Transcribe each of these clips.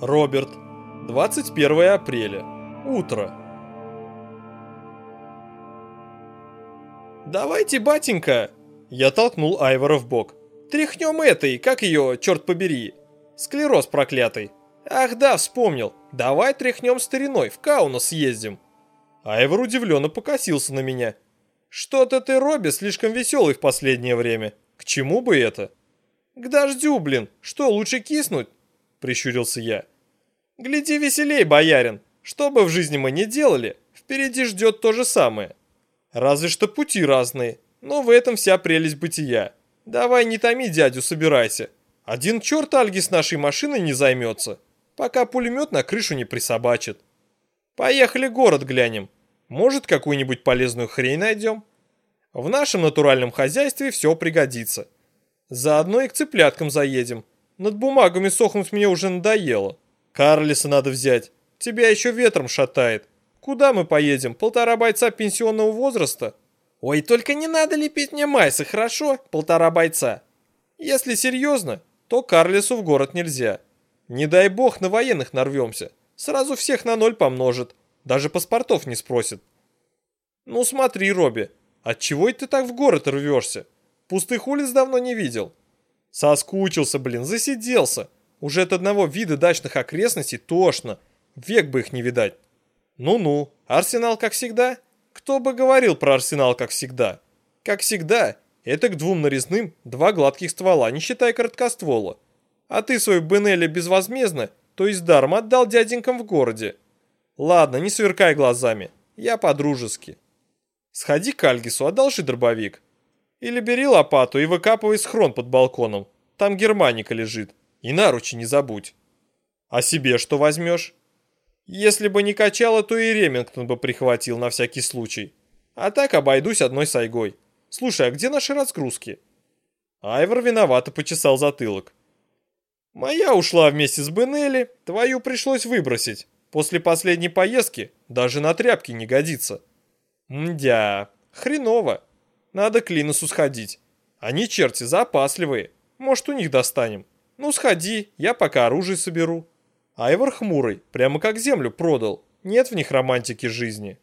Роберт. 21 апреля. Утро. «Давайте, батенька!» Я толкнул Айвора в бок. «Тряхнем этой, как ее, черт побери!» Склероз проклятый. «Ах да, вспомнил! Давай тряхнем стариной, в Кауна съездим!» Айвор удивленно покосился на меня. «Что-то ты, Робби, слишком веселый в последнее время. К чему бы это?» «К дождю, блин! Что, лучше киснуть?» — прищурился я. «Гляди веселей, боярин! Что бы в жизни мы ни делали, впереди ждет то же самое. Разве что пути разные, но в этом вся прелесть бытия. Давай не томи дядю, собирайся. Один черт Альги с нашей машиной не займется, пока пулемет на крышу не присобачит. Поехали город глянем. Может, какую-нибудь полезную хрень найдем? В нашем натуральном хозяйстве все пригодится. Заодно и к цыпляткам заедем. Над бумагами сохнуть мне уже надоело. Карлиса надо взять. Тебя еще ветром шатает. Куда мы поедем? Полтора бойца пенсионного возраста? Ой, только не надо лепить мне майса, хорошо? Полтора бойца. Если серьезно, то Карлису в город нельзя. Не дай бог на военных нарвемся. Сразу всех на ноль помножит. Даже паспортов не спросит. Ну смотри, Робби, отчего ты так в город рвешься? Пустых улиц давно не видел. Соскучился, блин, засиделся. Уже от одного вида дачных окрестностей тошно. Век бы их не видать. Ну-ну, Арсенал как всегда? Кто бы говорил про Арсенал как всегда? Как всегда, это к двум нарезным два гладких ствола, не считая короткоствола. А ты свою Бенелли безвозмездно, то есть даром отдал дяденькам в городе. Ладно, не сверкай глазами, я по-дружески. Сходи к Альгису, одолжи дробовик. Или бери лопату и выкапывай схрон под балконом. Там германика лежит. И наручи не забудь. А себе что возьмешь? Если бы не качало, то и Ремингтон бы прихватил на всякий случай. А так обойдусь одной сайгой. Слушай, а где наши разгрузки? Айвор виновато почесал затылок. Моя ушла вместе с Бенелли, твою пришлось выбросить. После последней поездки даже на тряпки не годится. Мдя, хреново. Надо к Линусу сходить. Они черти запасливые. Может, у них достанем. Ну, сходи, я пока оружие соберу. Айвор хмурый, прямо как землю продал. Нет в них романтики жизни.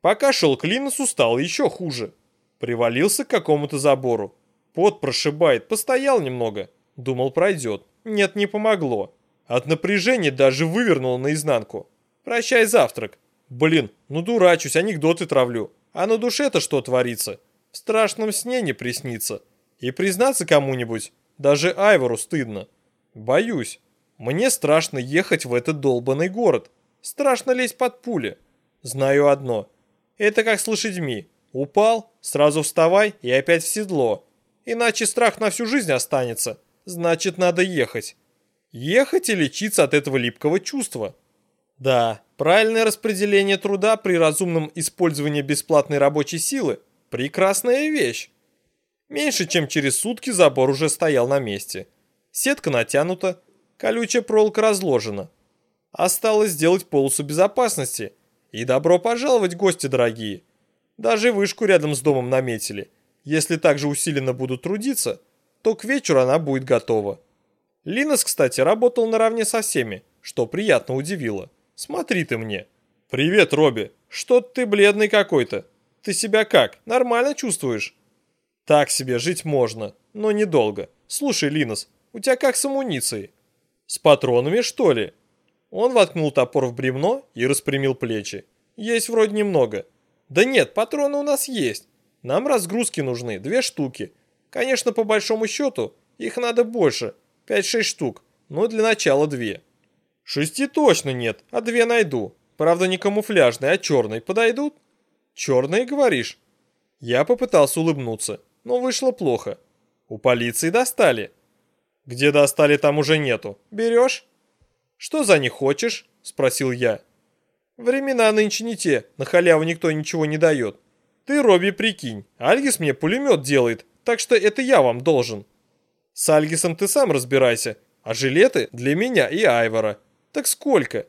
Пока шел к Линусу, стало еще хуже. Привалился к какому-то забору. Пот прошибает, постоял немного. Думал, пройдет. Нет, не помогло. От напряжения даже вывернуло наизнанку. Прощай завтрак. Блин, ну дурачусь, анекдоты травлю. А на душе-то что творится? В страшном сне не приснится. И признаться кому-нибудь, даже Айвору стыдно. Боюсь. Мне страшно ехать в этот долбанный город. Страшно лезть под пули. Знаю одно. Это как с лошадьми. Упал, сразу вставай и опять в седло. Иначе страх на всю жизнь останется. Значит, надо ехать. Ехать и лечиться от этого липкого чувства. Да, правильное распределение труда при разумном использовании бесплатной рабочей силы Прекрасная вещь. Меньше чем через сутки забор уже стоял на месте. Сетка натянута, колючая проволока разложена. Осталось сделать полосу безопасности. И добро пожаловать, гости дорогие. Даже вышку рядом с домом наметили. Если так же усиленно будут трудиться, то к вечеру она будет готова. Линос, кстати, работал наравне со всеми, что приятно удивило. Смотри ты мне. «Привет, Робби. Что ты бледный какой-то? Ты себя как, нормально чувствуешь?» «Так себе, жить можно, но недолго. Слушай, Линос, у тебя как с амуницией?» «С патронами, что ли?» Он воткнул топор в бревно и распрямил плечи. «Есть вроде немного». «Да нет, патроны у нас есть. Нам разгрузки нужны, две штуки. Конечно, по большому счету, их надо больше, 5-6 штук, но для начала две». «Шести точно нет, а две найду. Правда, не камуфляжные, а черные. Подойдут?» «Черные, говоришь?» Я попытался улыбнуться, но вышло плохо. «У полиции достали». «Где достали, там уже нету. Берешь?» «Что за них хочешь?» – спросил я. «Времена нынче не те, на халяву никто ничего не дает. Ты, Робби, прикинь, Альгис мне пулемет делает, так что это я вам должен. С Альгисом ты сам разбирайся, а жилеты для меня и Айвора. Так сколько?»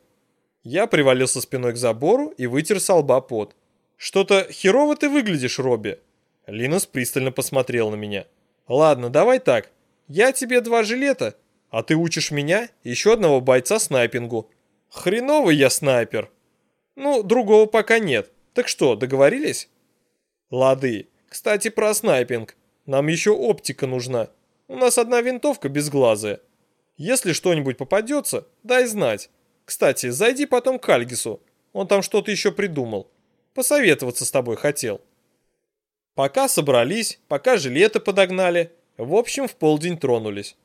Я привалился спиной к забору и вытер с лба пот. «Что-то херово ты выглядишь, Робби». Линус пристально посмотрел на меня. «Ладно, давай так. Я тебе два жилета, А ты учишь меня, еще одного бойца снайпингу. Хреновый я снайпер. Ну, другого пока нет. Так что, договорились? Лады. Кстати, про снайпинг. Нам еще оптика нужна. У нас одна винтовка безглазая. Если что-нибудь попадется, дай знать. Кстати, зайди потом к Альгису. Он там что-то еще придумал. Посоветоваться с тобой хотел. Пока собрались, пока жилеты подогнали, в общем, в полдень тронулись.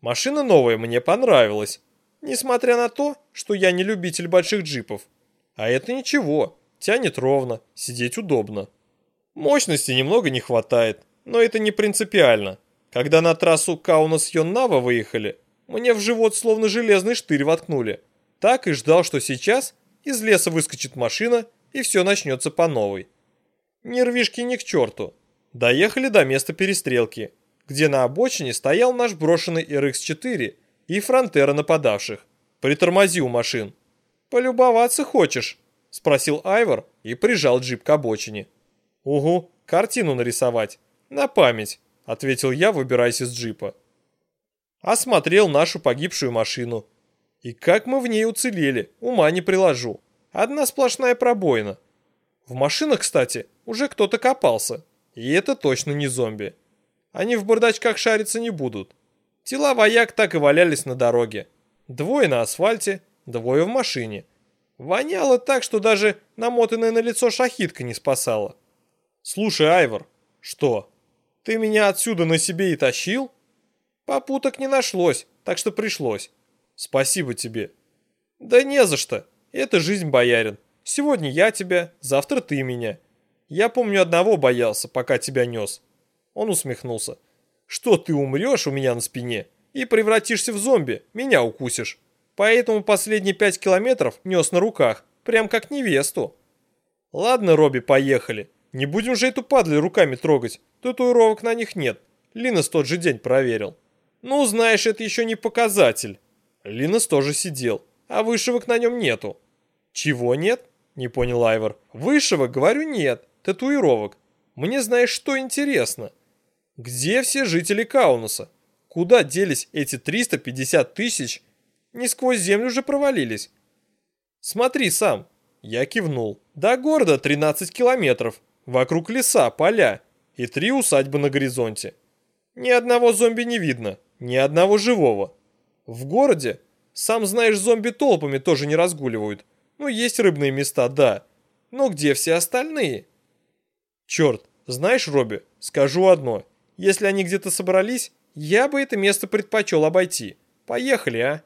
Машина новая мне понравилась, несмотря на то, что я не любитель больших джипов. А это ничего, тянет ровно, сидеть удобно. Мощности немного не хватает, но это не принципиально. Когда на трассу Каунас-Йоннава выехали, мне в живот словно железный штырь воткнули. Так и ждал, что сейчас из леса выскочит машина и все начнется по новой. Нервишки ни к черту. Доехали до места перестрелки где на обочине стоял наш брошенный RX-4 и фронтера нападавших. «Притормози у машин». «Полюбоваться хочешь?» – спросил Айвор и прижал джип к обочине. «Угу, картину нарисовать. На память», – ответил я, выбираясь из джипа. Осмотрел нашу погибшую машину. И как мы в ней уцелели, ума не приложу. Одна сплошная пробоина. В машинах, кстати, уже кто-то копался. И это точно не зомби. Они в бардачках шариться не будут. Тела вояк так и валялись на дороге. Двое на асфальте, двое в машине. Воняло так, что даже намотанная на лицо шахитка не спасала. «Слушай, Айвор, что, ты меня отсюда на себе и тащил?» «Попуток не нашлось, так что пришлось. Спасибо тебе». «Да не за что. Это жизнь, боярин. Сегодня я тебя, завтра ты меня. Я помню одного боялся, пока тебя нес. Он усмехнулся. «Что ты умрешь у меня на спине и превратишься в зомби, меня укусишь. Поэтому последние пять километров нес на руках, прям как невесту». «Ладно, Робби, поехали. Не будем же эту падлю руками трогать. Татуировок на них нет. Линос тот же день проверил». «Ну, знаешь, это еще не показатель». Линос тоже сидел, а вышивок на нем нету. «Чего нет?» – не понял Айвор. «Вышивок, говорю, нет. Татуировок. Мне знаешь, что интересно?» Где все жители Каунаса? Куда делись эти 350 тысяч? Не сквозь землю же провалились. Смотри сам. Я кивнул. До города 13 километров. Вокруг леса, поля и три усадьбы на горизонте. Ни одного зомби не видно, ни одного живого. В городе, сам знаешь, зомби толпами тоже не разгуливают. Ну, есть рыбные места, да. Но где все остальные? Черт, знаешь, Робби, скажу одно. Если они где-то собрались, я бы это место предпочел обойти. Поехали, а?